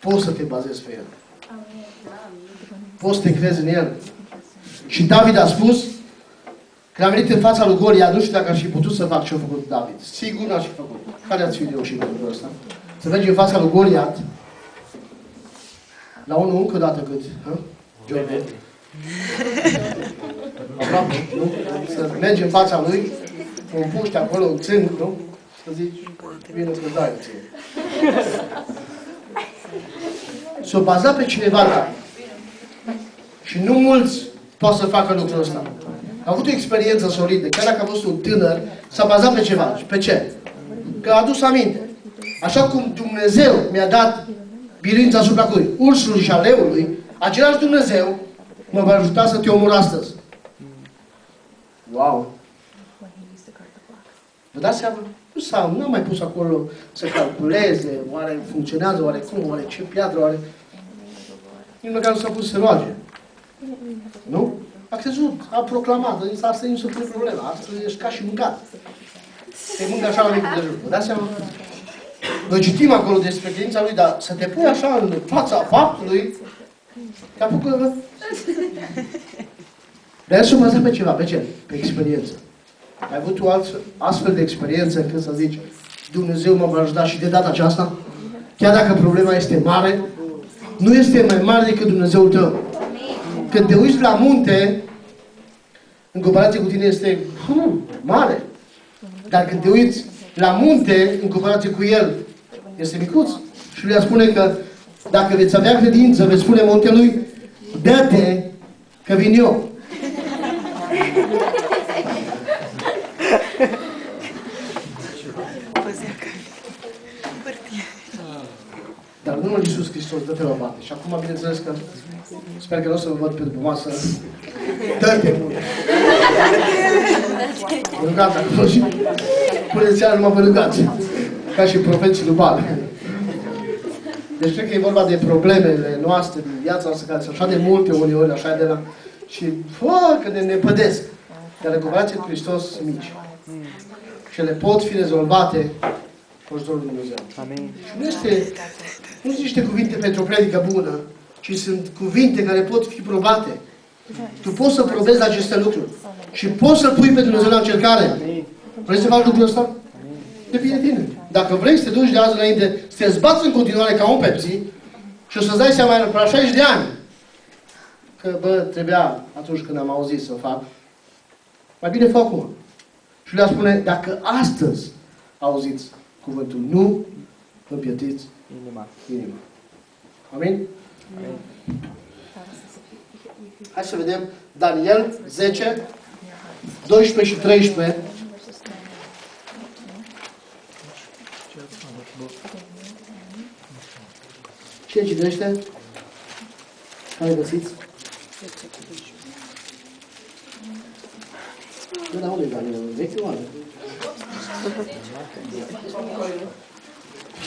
poți să te bazezi pe El. Poți să te crezi în El. Și David a spus, când a venit în fața lui Goliat, nu știu dacă aș fi putut să fac ce a făcut David. Sigur n-aș fi făcut. Care ați fi reușit lucrul ăsta? Să mergi în fața lui Goliat, la unul încă o dată cât? Hă? Jordan. Aproape, nu? Să mergi în fața lui, un puști acolo, un țân, nu? Să zici, bine să dai ție. S-o baza pe cineva, da. Și nu mulți pot să facă lucrul ăsta. A avut o experiență solidă. Chiar dacă a fost un tânăr, s-a bazat pe ceva. Și pe ce? Că a adus aminte. Așa cum Dumnezeu mi-a dat biruința asupra cui? Ursului și a leului, același Dumnezeu mă va ajuta să te omor astăzi. Wow! Vă dați seama? Nu s-a, n-am mai pus acolo să calculeze, oare funcționează, oare cum, oare ce piatră, oare... Nici măcar nu s-a pus să roage. Nu? A crezut, a proclamat, a zis, asta nu se pune problema, asta ești șca și mâncat. Te mâncă așa la micul de jur. Vă dați seama? Noi citim acolo despre credința lui, dar să te pui așa în fața faptului, te apucă... Dar el s-a bazat pe ceva, pe ce? Pe experiență. Ai avut o alt, astfel de experiență când să zici Dumnezeu mă va ajuta și de data aceasta? Chiar dacă problema este mare, nu este mai mare decât Dumnezeul tău. Când te uiți la munte, în comparație cu tine este hmm, mare. Dar când te uiți la munte, în comparație cu el, este micuț. Și lui a spune că dacă veți avea credință, veți spune muntelui, dă-te că vin eu. Dar numele Iisus Hristos, dă-te la bate. Și acum, bineînțeles că sper că nu o să vă văd pe după masă. Dă-te mult! Vă rugați acolo și puneți iar numai vă rugați. Ca și profeții lui Bal. Deci cred că e vorba de problemele noastre din viața noastră, care sunt așa de multe uneori, așa de la... Și că ne nepădesc. Dar în comparație cu Hristos sunt mici. Și ele pot fi rezolvate cu ajutorul lui Dumnezeu. Amin. Și nu este, nu sunt niște cuvinte pentru o predică bună, ci sunt cuvinte care pot fi probate. Tu poți să probezi aceste lucruri. Și poți să-L pui pe Dumnezeu la încercare. Vrei să faci lucrul ăsta? Depinde de tine. Dacă vrei să te duci de azi înainte, să te zbați în continuare ca un Pepsi și o să-ți dai seama la 60 de ani că, bă, trebuia atunci când am auzit să o fac, mai bine fă acum. Și le spune, dacă astăzi auziți cuvântul, nu vă pietiți Inima. inima. Amin? Hai să vedem Daniel 10, 12 și 13. Cine citește? Care găsiți? Nu, dar unde e Daniel? Vechi oare?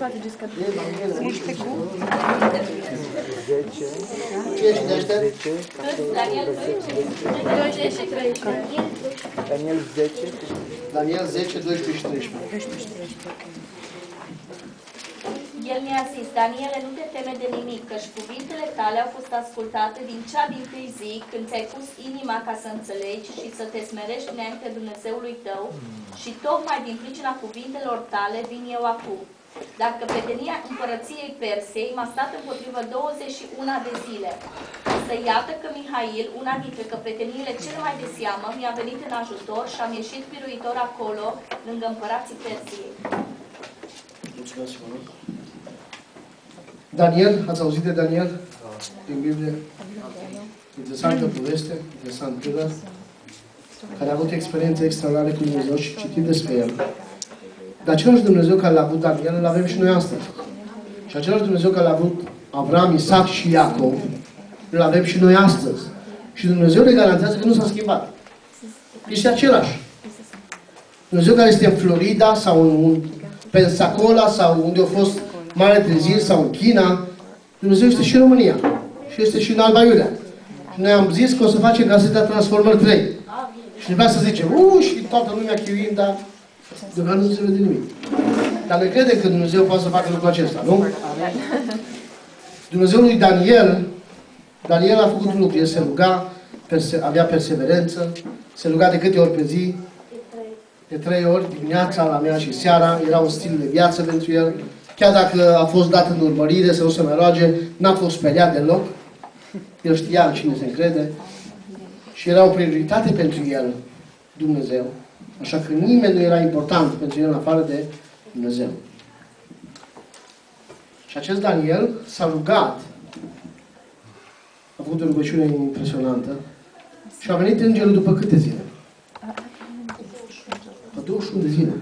În spate, Jessica. Ești cu? 10, Cine citește? 10, Daniel 12 și 13. Daniel 10, Daniel 10, 12 și 13. El mi-a zis, Daniele, nu te teme de nimic, căci cuvintele tale au fost ascultate din cea din tâi zi, când ți-ai pus inima ca să înțelegi și să te smerești înainte Dumnezeului tău, și tocmai din pricina cuvintelor tale vin eu acum. Dar căpetenia împărăției Persei m-a stat împotrivă 21 de zile. Să iată că Mihail, una dintre căpeteniile cele mai de seamă, mi-a venit în ajutor și am ieșit biruitor acolo, lângă împărații Persiei. Mulțumesc, vă rog. Daniel, ați auzit de Daniel? Din Biblie? Interesantă poveste, interesant tânăr, care a avut experiențe extraordinare cu Dumnezeu și citim despre el. Dar același Dumnezeu care l-a avut Daniel, îl avem și noi astăzi. Și același Dumnezeu care l-a avut Avram, Isaac și Iacov, îl avem și noi astăzi. Și Dumnezeu ne garantează că nu s-a schimbat. Este același. Dumnezeu care este în Florida sau în Pensacola sau unde a fost mare treziri sau în China, Dumnezeu este și în România. Și este și în Alba Iulia. Și noi am zis că o să facem caseta Transformări 3. Și vrea să zice, uuu, și toată lumea chiuind, dar deocamdată nu se vede nimic. Dar noi credem că Dumnezeu poate să facă lucrul acesta, nu? Dumnezeul lui Daniel, Daniel a făcut un lucru, el se ruga, perse, avea perseverență, se ruga de câte ori pe zi, de trei ori, dimineața, la mea și seara, era un stil de viață pentru el. Chiar dacă a fost dat în urmărire să nu se mai roage, n-a fost speriat deloc. El știa în cine se încrede. Și era o prioritate pentru el, Dumnezeu. Așa că nimeni nu era important pentru el în afară de Dumnezeu. Și acest Daniel s-a rugat, a făcut o rugăciune impresionantă și a venit îngerul după câte zile? După 21 de zile.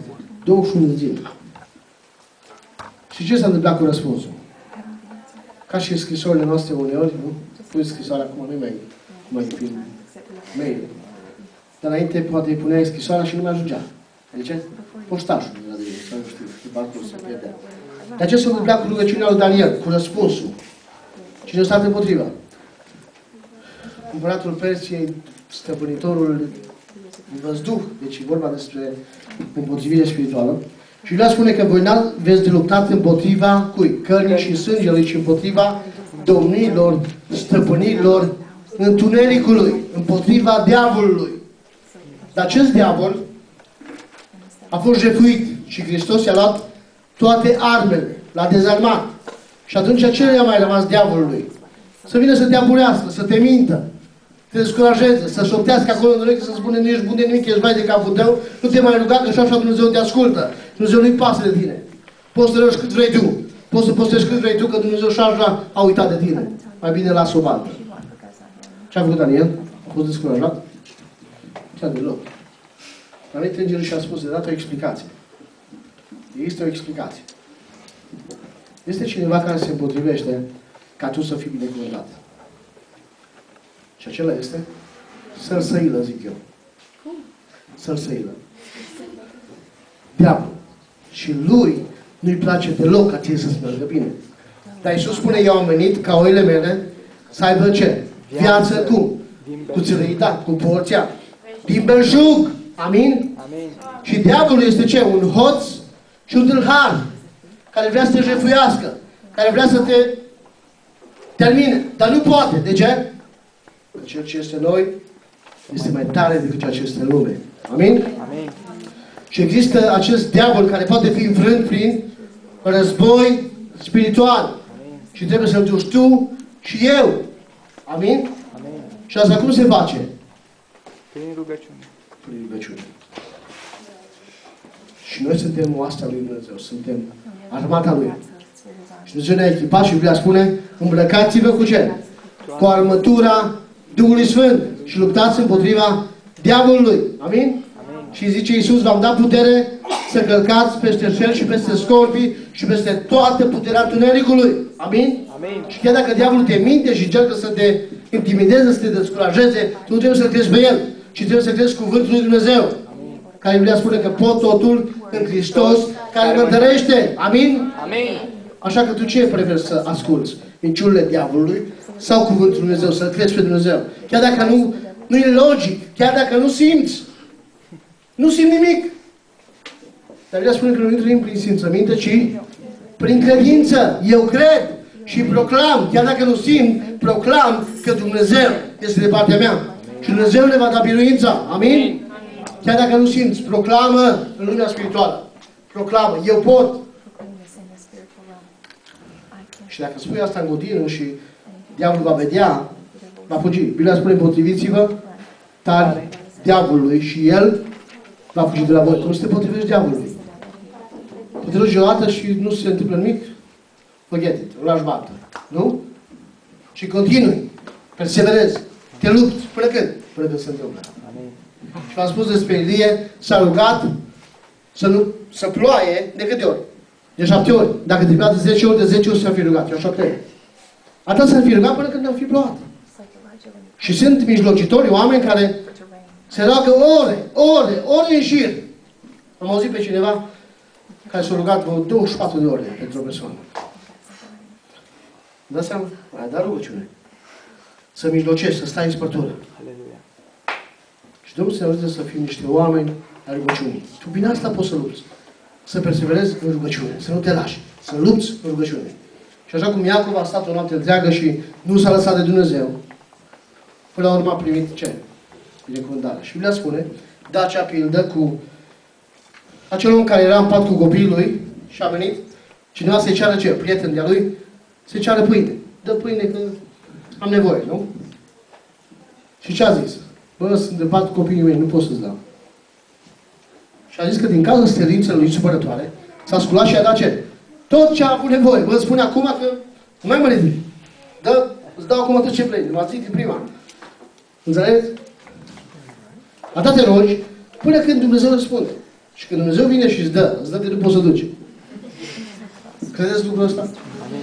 21 de zile. Și ce s-a întâmplat cu răspunsul? Ca și scrisorile noastre uneori, nu? Pui scrisoarea acum, nu mai, mai prin mail. Dar înainte poate îi puneai scrisoarea și nu mai ajungea. Adică poștașul era de sau nu știu, pe parcurs, se pierdea. Dar ce s-a întâmplat cu rugăciunea lui Daniel, cu răspunsul? Cine a stat împotriva? Împăratul Persiei, stăpânitorul văzduh, deci e vorba despre împotrivire spirituală. Și vrea spune că voi veți de luptat împotriva cui? Cărnii și sângelui și împotriva domnilor, stăpânilor, întunericului, împotriva diavolului. Dar acest diavol a fost jefuit și Hristos i-a luat toate armele, l-a dezarmat. Și atunci ce i-a mai rămas diavolului? Să vină să te aburească, să te mintă, să te descurajeze, să șoptească acolo în ureche, să spune nu ești bun de nimic, ești mai de capul tău, nu te mai ruga, că așa, așa Dumnezeu te ascultă. Dumnezeu nu-i pasă de tine. Poți să răși cât vrei tu. Poți să postești cât vrei tu, că Dumnezeu și așa a uitat de tine. Mai bine las o baltă. Ce a făcut Daniel? A fost descurajat? Ce a deloc. Dar venit îngerul și a spus, de dată o explicație. Există o explicație. Este cineva care se împotrivește ca tu să fii binecuvântat. Și acela este sărsăilă, zic eu. Sărsăilă. Diavol. Și lui nu-i place deloc ca ție să-ți meargă bine. Dar Iisus spune, eu am venit ca oile mele să aibă ce? Viață cum? Cu țărăitat, cu porția. Din belșug. Amin? Amin. Și diavolul este ce? Un hoț și un tâlhar care vrea să te jefuiască, care vrea să te termine. Dar nu poate. De ce? Că cel ce este noi este mai tare decât ceea ce este în lume. Amin? Amin. Și există acest diavol care poate fi înfrânt prin război spiritual. Și trebuie să-l duci tu și eu. Amin? Amin. Și asta cum se face? Prin rugăciune. Prin rugăciune. Și noi suntem oastea lui Dumnezeu. Suntem armata lui. Și Dumnezeu ne-a echipat și Biblia spune îmbrăcați-vă cu ce? Cu armătura Duhului Sfânt și luptați împotriva diavolului. Amin? Amin. Și zice Iisus, v-am dat putere să călcați peste cel și peste scorpii și peste toată puterea tunericului. Amin? Amin. Și chiar dacă diavolul te minte și încearcă să te intimideze, să te descurajeze, tu nu trebuie să crezi pe el, ci trebuie să crezi cuvântul lui Dumnezeu. Care Biblia spune că pot totul în Hristos, care mă întărește. Amin? Amin. Așa că tu ce preferi să asculți? Minciunile diavolului sau cuvântul lui Dumnezeu, să crezi pe Dumnezeu? Chiar dacă nu, nu e logic, chiar dacă nu simți. Nu simți nimic. Dar Biblia spune că nu intrăm prin simțăminte, ci prin credință. Eu cred și proclam, chiar dacă nu simt, proclam că Dumnezeu este de partea mea. Și Dumnezeu ne va da biruința. Amin? Chiar dacă nu simți, proclamă în lumea spirituală. Proclamă. Eu pot. Și dacă spui asta în godină și diavolul va vedea, va fugi. Biblia spune, potriviți-vă tari diavolului și el va fugi de la voi. Tu nu să te potrivești diavolului. Te duci o dată și nu se întâmplă nimic, forget it, îl lași baltă. Nu? Și continui. Perseverezi. Te lupți. Până când? Până când se întâmplă. Amin. Și v-am spus despre Ilie, s-a rugat să, nu, să ploaie de câte ori? De șapte ori. Dacă trebuia de 10 ori, de 10 ori s-ar fi rugat. Eu așa cred. Atât s-ar fi rugat până când am fi plouat. Și sunt mijlocitori, oameni care se roagă ore, ore, ore în șir. Am auzit pe cineva care s-a rugat vreo 24 de ore pentru o persoană. Dați seama? Aia da rugăciune. Să mijlocești, să stai în spărtură. Aleluia. Și Domnul să ne ajute să fim niște oameni ai rugăciunii. Tu prin asta poți să lupți. Să perseverezi în rugăciune, să nu te lași, să lupți în rugăciune. Și așa cum Iacov a stat o noapte întreagă și nu s-a lăsat de Dumnezeu, până la urmă a primit ce? Binecuvântarea. Și Biblia spune, da acea pildă cu acel om care era în pat cu copiii lui și a venit cineva să-i ceară ce? Prieten de-a lui? Să-i ceară pâine. Dă pâine că am nevoie, nu? Și ce a zis? Bă, sunt de pat cu copiii mei, nu pot să-ți dau. Și a zis că din cauza stărinței lui supărătoare, s-a sculat și a dat ce? Tot ce a avut nevoie. Vă spune acum că nu mai mă ridic. Dă, îți dau acum tot ce vrei. M-a zis din prima. Înțelegeți? A dat te rogi până când Dumnezeu răspunde. Și când Dumnezeu vine și îți dă, îți dă de nu poți să duci. Credeți lucrul ăsta?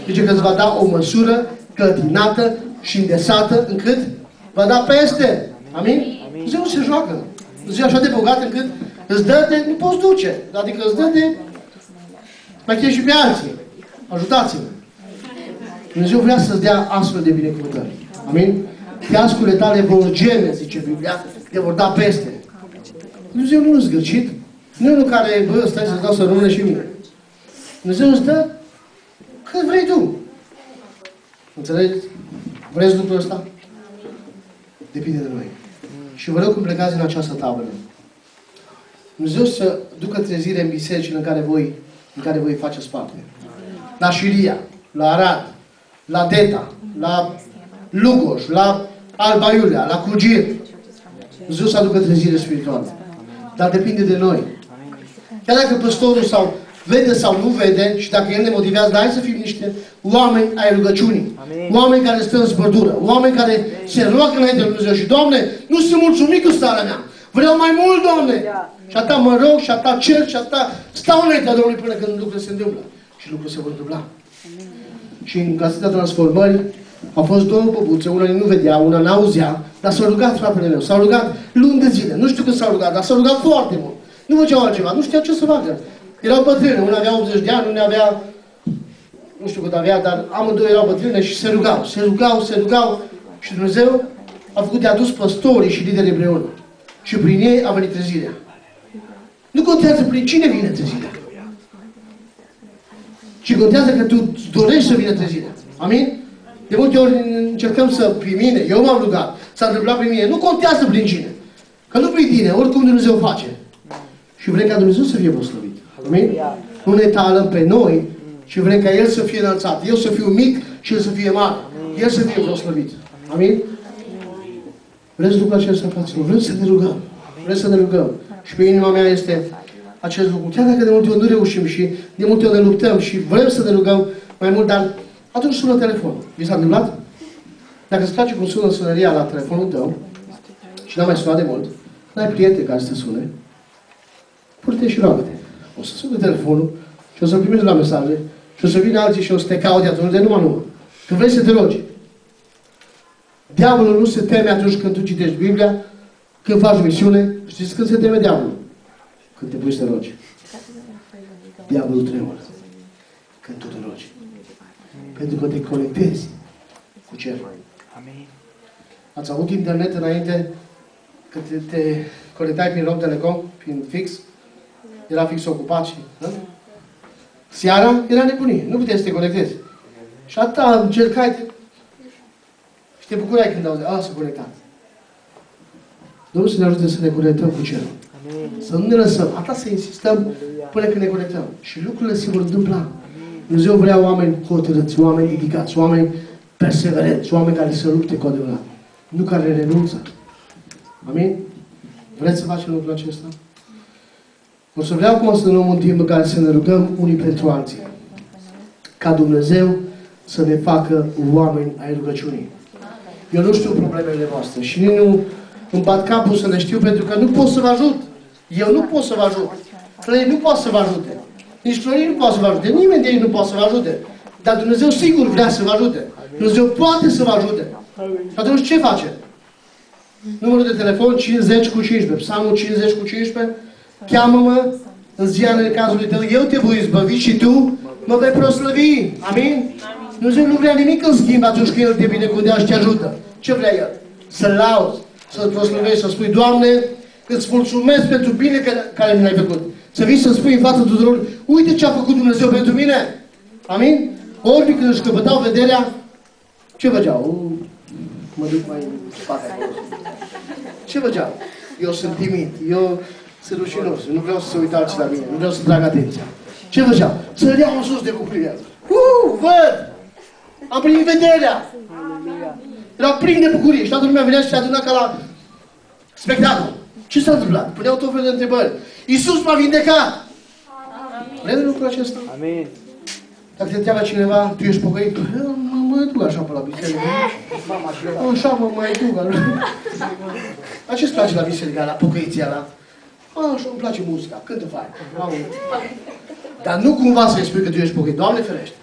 Zice că îți va da o măsură clătinată și îndesată încât va da peste. Amin? Dumnezeu nu se joacă. Dumnezeu e așa de bogat încât îți dă de nu poți duce. Adică îți dă de mai chei și pe alții. Ajutați-mă. Dumnezeu vrea să-ți dea astfel de binecuvântări. Amin? Fiascurile tale vor geme, zice Biblia, te vor da peste. Dumnezeu nu e zgârcit. Nu e unul care, bă, stai să-ți dau să rămână și mie. Dumnezeu îți dă cât vrei tu. Înțelegeți? Vreți lucrul ăsta? Depinde de noi. Și vă rog când plecați în această tabără. Dumnezeu să ducă trezire în bisericile în care voi, în care voi faceți parte. La Șiria, la Arad, la Deta, la Lugoj, la Alba Iulia, la Cugir. Dumnezeu să aducă trezire spirituală. Dar depinde de noi. Chiar dacă păstorul sau vede sau nu vede și dacă el ne motivează, dar hai să fim niște oameni ai rugăciunii. Amin. Oameni care stă în zbărdură. Oameni care se roagă înainte de Dumnezeu. Și, Doamne, nu sunt mulțumit cu starea mea. Vreau mai mult, Doamne. Și atâta mă rog, și atâta cer, și atâta stau înaintea Domnului până când lucrurile se întâmplă. Și lucrurile se vor întâmpla. Și în caseta transformării au fost două băbuțe, una nu vedea, una n-auzea, dar s-au rugat fratele meu, s-au rugat luni de zile. Nu știu când s-au rugat, dar s-au rugat foarte mult. Nu făceau altceva, nu știau ce să facă. Erau bătrâne, una avea 80 de ani, una avea, nu știu cât avea, dar amândouă erau bătrâne și se rugau, se rugau, se rugau. Și Dumnezeu a făcut de adus păstorii și liderii împreună. Și prin ei a venit trezirea. Nu contează prin cine vine trezirea. Și contează că tu îți dorești să vină trezirea. Amin? De multe ori încercăm să, prin mine, eu m-am rugat, s-a întâmplat prin mine. Nu contează prin cine. Că nu prin tine, oricum Dumnezeu face. Și vrem ca Dumnezeu să fie proslăvit. Amin? Nu ne talăm pe noi, ci vrem ca El să fie înălțat. Eu să fiu mic și El să fie mare. El să fie proslăvit. Amin? Vreți lucrul acesta, fraților? Vrem să ne rugăm. Vrem să ne rugăm. Și pe inima mea este acest lucru. Chiar dacă de multe ori nu reușim și de multe ori ne luptăm și vrem să ne rugăm mai mult, dar atunci sună telefonul. Vi s-a întâmplat? Dacă îți place cum sună sunăria la telefonul tău și n-a mai sunat de mult, n-ai prieteni care să te sune, pur-te și roagă-te. O să sune telefonul și o să primești la mesaje și o să vină alții și o să te caute atunci de numai numai. Când vrei să te rogi. Diavolul nu se teme atunci când tu citești Biblia, când faci misiune. Știți când se teme diavolul? Când te pui să te rogi. Diavolul tremură. Când tu te rogi. Pentru că te conectezi cu cerul. Amin. Ați avut internet înainte când te, te conectai prin Rom Telecom, prin fix? Era fix ocupat și... Da? Seara era nebunie. Nu puteai să te conectezi. Și atâta încercai și te bucurai când auzi, a, s-a conectat. Domnul să ne ajute să ne conectăm cu cerul. Amin. Să nu ne lăsăm. Atâta să insistăm până când ne conectăm. Și lucrurile se vor întâmpla. Dumnezeu vrea oameni hotărâți, oameni dedicați, oameni perseverenți, oameni care să lupte cu adevărat. Nu care renunță. Amin? Vreți să facem lucrul acesta? O să vreau cum să luăm un timp în care să ne rugăm unii pentru alții. Ca Dumnezeu să ne facă oameni ai rugăciunii. Eu nu știu problemele voastre și nici nu îmi bat capul să le știu pentru că nu pot să vă ajut. Eu nu pot să vă ajut. Florin nu poate să vă ajute. Nici Florin nu poate să vă ajute. Nimeni de ei nu poate să vă ajute. Dar Dumnezeu sigur vrea să vă ajute. Dumnezeu poate să vă ajute. Și atunci ce face? Numărul de telefon 50 cu 15. Psalmul 50 cu 15. Cheamă-mă în ziarele cazului tău, eu te voi izbăvi și tu mă vei proslăvi. Amin? Dumnezeu nu vrea nimic în schimb atunci când El te binecuvântează și te ajută. Ce vrea El? Să-L lauzi, să-L proslăvești, să spui, Doamne, îți mulțumesc pentru bine că- care mi l-ai făcut. Să vii să spui în fața tuturor, uite ce a făcut Dumnezeu pentru mine. Amin? Ori când își căpătau vederea, ce făceau? U, Mă duc mai în spate. Ce făceau? Eu sunt timid, eu sunt rușinos, nu vreau să se uită alții la mine, nu vreau să trag atenția. Ce făceau? Să le iau în sus de cuprire. Uh, văd! Am primit vederea! Era plin de bucurie și toată lumea venea și se aduna ca la spectacol. Ce s-a întâmplat? Puneau tot felul de întrebări. Iisus m-a vindecat! Vrei lucrul acesta? Amin. Dacă te întreabă cineva, tu ești pocăit? Păi, Mă mai duc așa pe la biserică. Așa mă mai duc. La ce-ți place la biserică, la pocăiția la? Așa, îmi place muzica, cântă fain. Am- Dar nu cumva să-i spui că tu ești pocăit. Doamne ferește.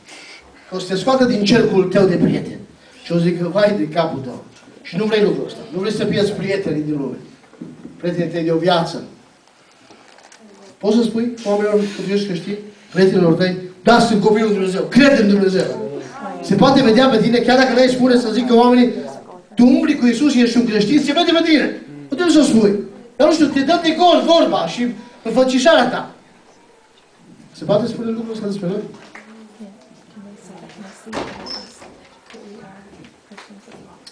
Că o să te scoată din cercul tău de prieteni. Și o să zică, vai de capul tău. Și nu vrei lucrul ăsta. Nu vrei să pierzi prietenii din lume. Prietenii tăi de o viață. Poți să spui oamenilor că tu ești creștin? Prietenilor tăi? Da, sunt copilul lui Dumnezeu. Cred în Dumnezeu. Se poate vedea pe tine, chiar dacă n-ai spune să zică oamenii, tu umbli cu Isus și ești un creștin, se vede pe tine. Nu trebuie să o spui. Dar nu știu, te dă de gol vorba și înfățișarea ta. Se poate spune lucrul ăsta despre noi?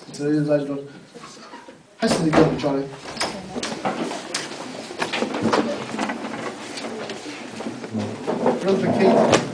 Înțelegeți, dragilor? Hai să ridicăm picioare. Vreau pe Kate